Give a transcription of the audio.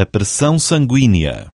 a pressão sanguínea.